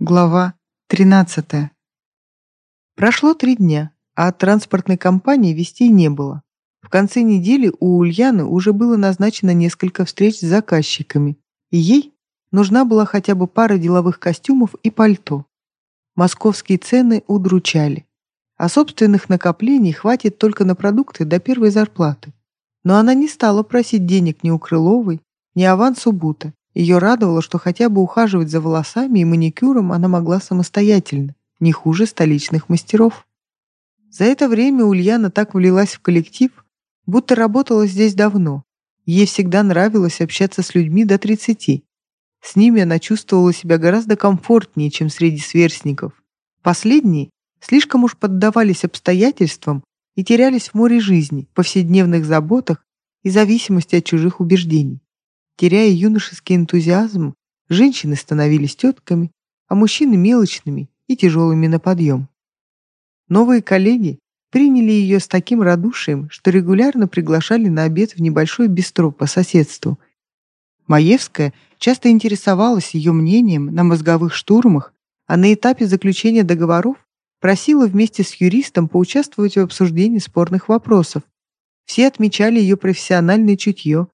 Глава 13. Прошло три дня, а от транспортной компании вестей не было. В конце недели у Ульяны уже было назначено несколько встреч с заказчиками, и ей нужна была хотя бы пара деловых костюмов и пальто. Московские цены удручали, а собственных накоплений хватит только на продукты до первой зарплаты. Но она не стала просить денег ни у Крыловой, ни авансу Бута, ее радовало, что хотя бы ухаживать за волосами и маникюром она могла самостоятельно, не хуже столичных мастеров. За это время Ульяна так влилась в коллектив, будто работала здесь давно. Ей всегда нравилось общаться с людьми до 30. С ними она чувствовала себя гораздо комфортнее, чем среди сверстников. Последние слишком уж поддавались обстоятельствам и терялись в море жизни, повседневных заботах и зависимости от чужих убеждений. Теряя юношеский энтузиазм, женщины становились тетками, а мужчины мелочными и тяжелыми на подъем. Новые коллеги приняли ее с таким радушием, что регулярно приглашали на обед в небольшой бистро по соседству. Маевская часто интересовалась ее мнением на мозговых штурмах, а на этапе заключения договоров просила вместе с юристом поучаствовать в обсуждении спорных вопросов. Все отмечали ее профессиональное чутье,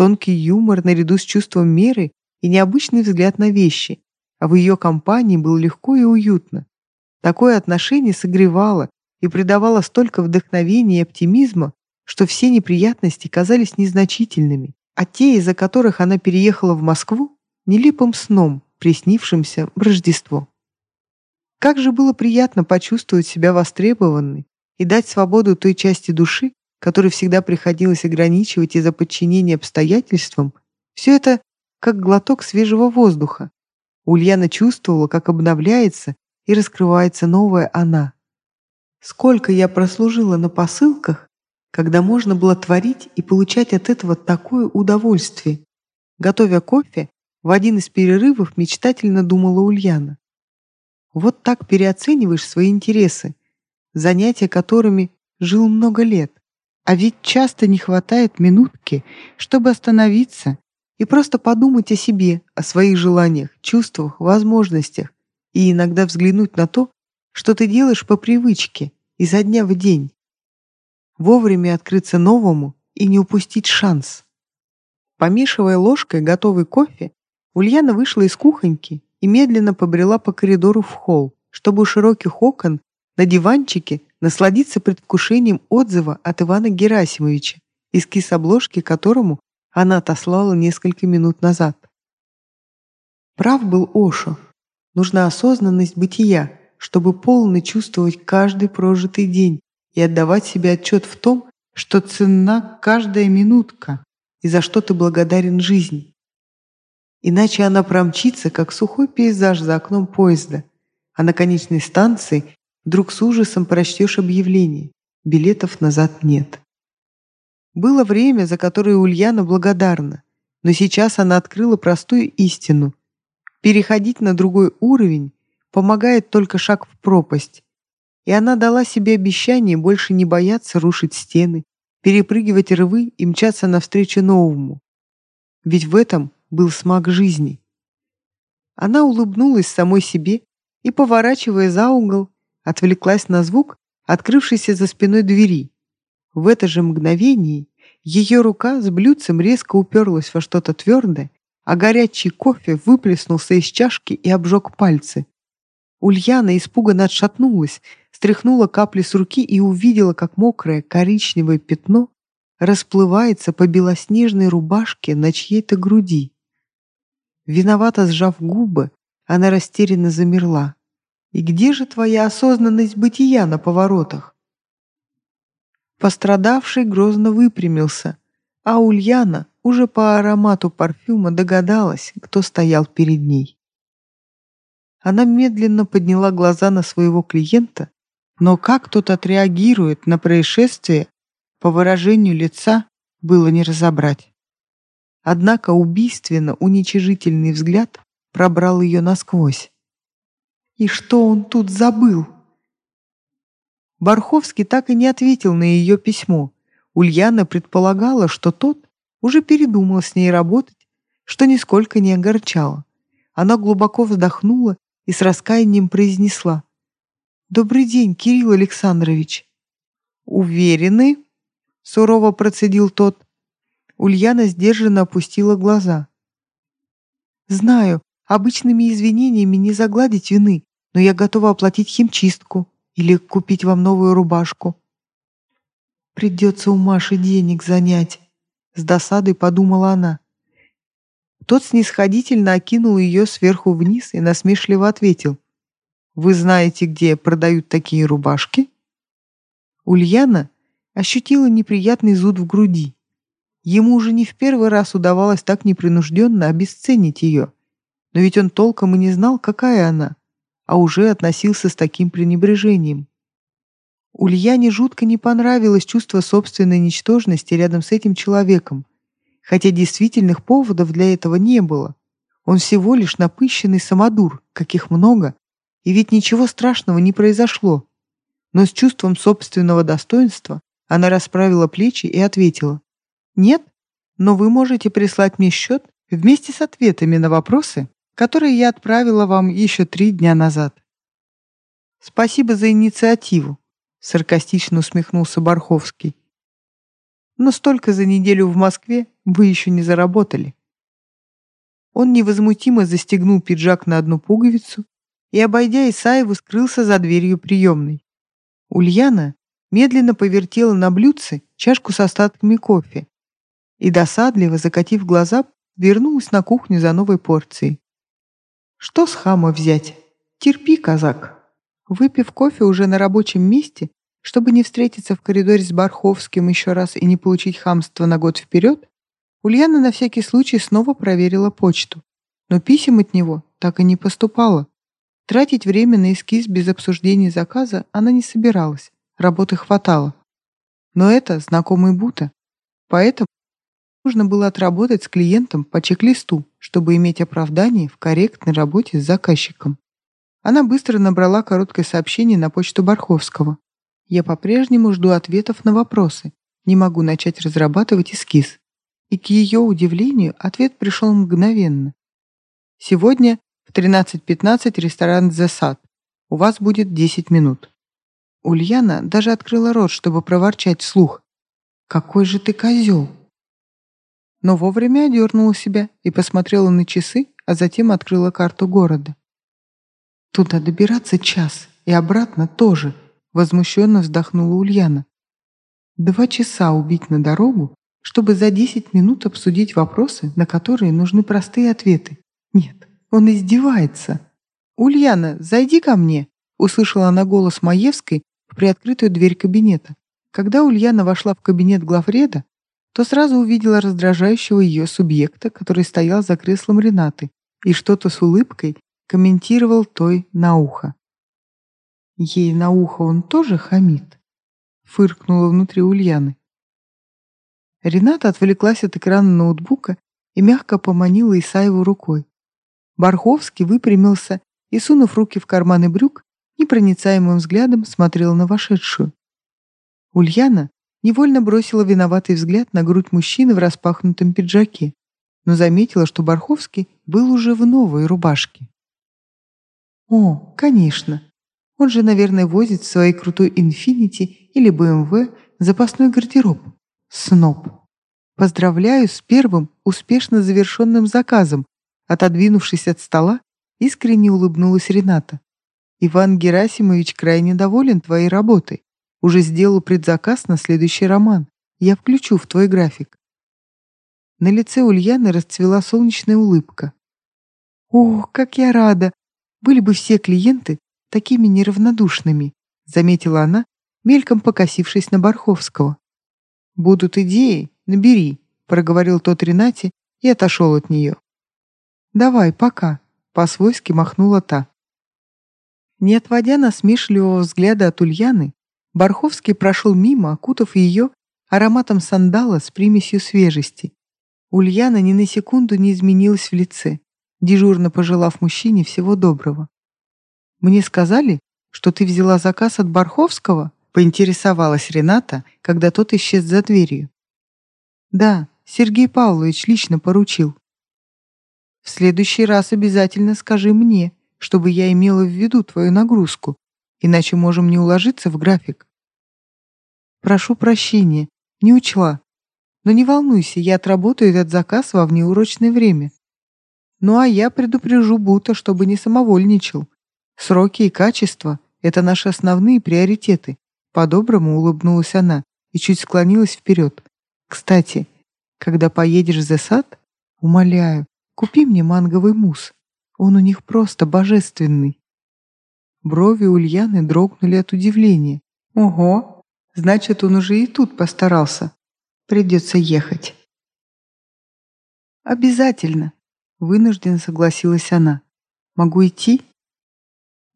тонкий юмор наряду с чувством меры и необычный взгляд на вещи, а в ее компании было легко и уютно. Такое отношение согревало и придавало столько вдохновения и оптимизма, что все неприятности казались незначительными, а те, из-за которых она переехала в Москву, нелепым сном, приснившимся в Рождество. Как же было приятно почувствовать себя востребованной и дать свободу той части души, который всегда приходилось ограничивать из-за подчинения обстоятельствам, все это как глоток свежего воздуха. Ульяна чувствовала, как обновляется и раскрывается новая она. Сколько я прослужила на посылках, когда можно было творить и получать от этого такое удовольствие. Готовя кофе, в один из перерывов мечтательно думала Ульяна. Вот так переоцениваешь свои интересы, занятия которыми жил много лет. А ведь часто не хватает минутки, чтобы остановиться и просто подумать о себе, о своих желаниях, чувствах, возможностях и иногда взглянуть на то, что ты делаешь по привычке, изо дня в день. Вовремя открыться новому и не упустить шанс. Помешивая ложкой готовый кофе, Ульяна вышла из кухоньки и медленно побрела по коридору в холл, чтобы у широких окон на диванчике насладиться предвкушением отзыва от Ивана Герасимовича, эскиз обложки которому она отослала несколько минут назад. Прав был Ошо. Нужна осознанность бытия, чтобы полно чувствовать каждый прожитый день и отдавать себе отчет в том, что ценна каждая минутка и за что ты благодарен жизни. Иначе она промчится, как сухой пейзаж за окном поезда, а на конечной станции Вдруг с ужасом прочтешь объявление. Билетов назад нет. Было время, за которое Ульяна благодарна, но сейчас она открыла простую истину. Переходить на другой уровень помогает только шаг в пропасть. И она дала себе обещание больше не бояться рушить стены, перепрыгивать рвы и мчаться навстречу новому. Ведь в этом был смак жизни. Она улыбнулась самой себе и, поворачивая за угол, отвлеклась на звук, открывшийся за спиной двери. В это же мгновение ее рука с блюдцем резко уперлась во что-то твердое, а горячий кофе выплеснулся из чашки и обжег пальцы. Ульяна испуганно отшатнулась, стряхнула капли с руки и увидела, как мокрое коричневое пятно расплывается по белоснежной рубашке на чьей-то груди. Виновато сжав губы, она растерянно замерла. И где же твоя осознанность бытия на поворотах? Пострадавший грозно выпрямился, а Ульяна уже по аромату парфюма догадалась, кто стоял перед ней. Она медленно подняла глаза на своего клиента, но как тот отреагирует на происшествие, по выражению лица было не разобрать. Однако убийственно уничижительный взгляд пробрал ее насквозь. И что он тут забыл? Барховский так и не ответил на ее письмо. Ульяна предполагала, что тот уже передумал с ней работать, что нисколько не огорчало. Она глубоко вздохнула и с раскаянием произнесла. «Добрый день, Кирилл Александрович». «Уверены?» — сурово процедил тот. Ульяна сдержанно опустила глаза. «Знаю, обычными извинениями не загладить вины, но я готова оплатить химчистку или купить вам новую рубашку». «Придется у Маши денег занять», — с досадой подумала она. Тот снисходительно окинул ее сверху вниз и насмешливо ответил. «Вы знаете, где продают такие рубашки?» Ульяна ощутила неприятный зуд в груди. Ему уже не в первый раз удавалось так непринужденно обесценить ее. Но ведь он толком и не знал, какая она, а уже относился с таким пренебрежением. Ульяне жутко не понравилось чувство собственной ничтожности рядом с этим человеком, хотя действительных поводов для этого не было. Он всего лишь напыщенный самодур, каких много, и ведь ничего страшного не произошло. Но с чувством собственного достоинства она расправила плечи и ответила. «Нет, но вы можете прислать мне счет вместе с ответами на вопросы, которые я отправила вам еще три дня назад». «Спасибо за инициативу», — саркастично усмехнулся Барховский. «Но столько за неделю в Москве вы еще не заработали». Он невозмутимо застегнул пиджак на одну пуговицу и, обойдя Исаеву, скрылся за дверью приемной. Ульяна медленно повертела на блюдце чашку с остатками кофе и, досадливо закатив глаза, вернулась на кухню за новой порцией. Что с хама взять? Терпи, казак. Выпив кофе уже на рабочем месте, чтобы не встретиться в коридоре с Барховским еще раз и не получить хамство на год вперед, Ульяна на всякий случай снова проверила почту. Но писем от него так и не поступало. Тратить время на эскиз без обсуждения заказа она не собиралась работы хватало. Но это знакомый Бута, поэтому нужно было отработать с клиентом по чек-листу, чтобы иметь оправдание в корректной работе с заказчиком. Она быстро набрала короткое сообщение на почту Барховского. «Я по-прежнему жду ответов на вопросы. Не могу начать разрабатывать эскиз». И к ее удивлению ответ пришел мгновенно. «Сегодня в 13.15 ресторан «The Сад». У вас будет 10 минут». Ульяна даже открыла рот, чтобы проворчать вслух. «Какой же ты козел!» Но вовремя одернула себя и посмотрела на часы, а затем открыла карту города. «Туда добираться час, и обратно тоже», — возмущенно вздохнула Ульяна. «Два часа убить на дорогу, чтобы за десять минут обсудить вопросы, на которые нужны простые ответы. Нет, он издевается». «Ульяна, зайди ко мне», — услышала она голос Маевской в приоткрытую дверь кабинета. Когда Ульяна вошла в кабинет главреда, то сразу увидела раздражающего ее субъекта, который стоял за креслом Ренаты и что-то с улыбкой комментировал той на ухо. «Ей на ухо он тоже хамит?» — фыркнула внутри Ульяны. Рената отвлеклась от экрана ноутбука и мягко поманила Исаеву рукой. Барховский выпрямился и, сунув руки в карманы брюк, непроницаемым взглядом смотрел на вошедшую. Ульяна невольно бросила виноватый взгляд на грудь мужчины в распахнутом пиджаке, но заметила, что Барховский был уже в новой рубашке. «О, конечно. Он же, наверное, возит в своей крутой «Инфинити» или «БМВ» запасной гардероб. Сноб. Поздравляю с первым успешно завершенным заказом. Отодвинувшись от стола, искренне улыбнулась Рената. Иван Герасимович крайне доволен твоей работой. Уже сделал предзаказ на следующий роман. Я включу в твой график. На лице Ульяны расцвела солнечная улыбка. «Ох, как я рада! Были бы все клиенты такими неравнодушными», заметила она, мельком покосившись на Барховского. «Будут идеи, набери», проговорил тот Ренате и отошел от нее. «Давай, пока», по-свойски махнула та. Не отводя насмешливого взгляда от Ульяны, Барховский прошел мимо, окутав ее ароматом сандала с примесью свежести. Ульяна ни на секунду не изменилась в лице, дежурно пожелав мужчине всего доброго. «Мне сказали, что ты взяла заказ от Барховского?» — поинтересовалась Рената, когда тот исчез за дверью. «Да, Сергей Павлович лично поручил». «В следующий раз обязательно скажи мне», чтобы я имела в виду твою нагрузку, иначе можем не уложиться в график. Прошу прощения, не учла. Но не волнуйся, я отработаю этот заказ во внеурочное время. Ну а я предупрежу Бута, чтобы не самовольничал. Сроки и качество — это наши основные приоритеты. По-доброму улыбнулась она и чуть склонилась вперед. Кстати, когда поедешь в сад, умоляю, купи мне манговый мусс. Он у них просто божественный. Брови Ульяны дрогнули от удивления. Ого, значит, он уже и тут постарался. Придется ехать. Обязательно, вынужденно согласилась она. Могу идти?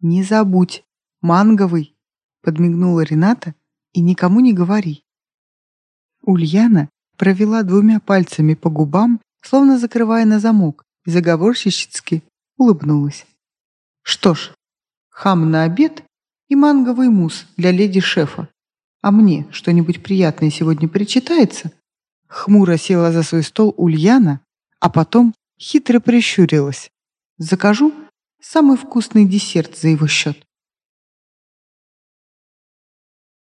Не забудь, манговый, подмигнула Рената и никому не говори. Ульяна провела двумя пальцами по губам, словно закрывая на замок, и заговорщически улыбнулась. Что ж, хам на обед и манговый мусс для леди-шефа. А мне что-нибудь приятное сегодня причитается? Хмуро села за свой стол Ульяна, а потом хитро прищурилась. Закажу самый вкусный десерт за его счет.